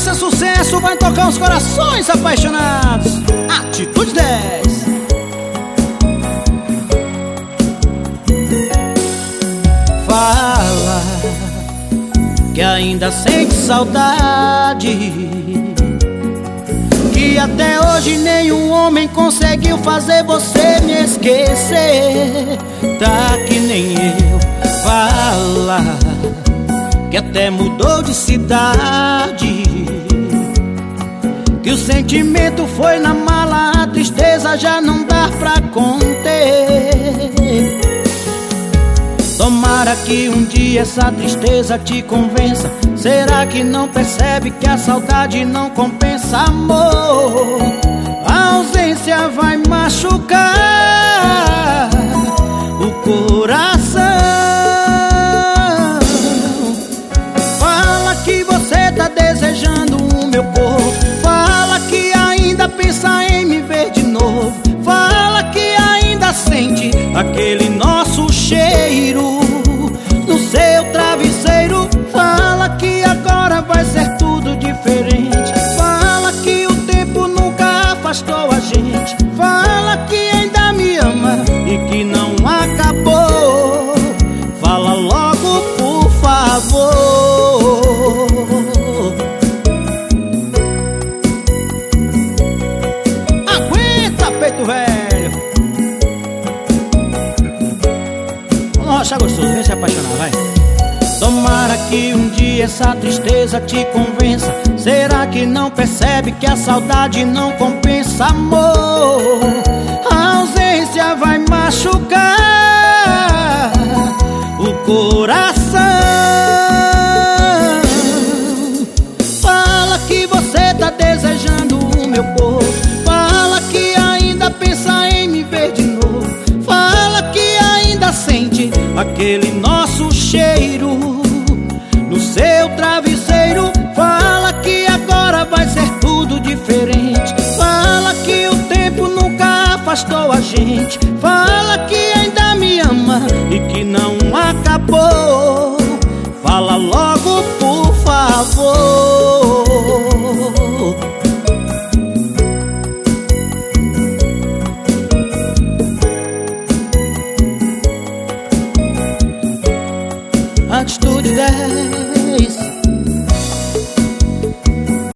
sucesso vai tocar os corações apaixonados. Atitude 10 Fala que ainda sente saudade. Que até hoje nenhum homem conseguiu fazer você me esquecer. Tá que nem eu. Fala que até mudou de cidade Que o sentimento foi na mala, a tristeza já não dá pra conter. Tomara que um dia essa tristeza te convença. Será que não percebe que a saudade não compensa, amor? A ausência vai machucar o coração. Fala que você tá desejando agora vai ser tudo diferente. Fala que o tempo nunca afastou a gente. Fala que ainda me ama e que não acabou. Fala logo, por favor. Aguenta, peito velho. Vamos achar gostoso, vem se apaixonar, vai. Tomara que um dia essa tristeza te convença. Será que não percebe que a saudade não compensa, amor? A ausência vai machucar o coração. Fala que você tá desejando o meu corpo. Fala que ainda pensa em me ver de novo. Fala que ainda sente aquele nosso cheiro seu travesseiro fala que agora vai ser tudo diferente. Fala que o tempo nunca afastou a gente. Fala que ainda me ama e que não acabou. Fala logo, por favor. atitude dela face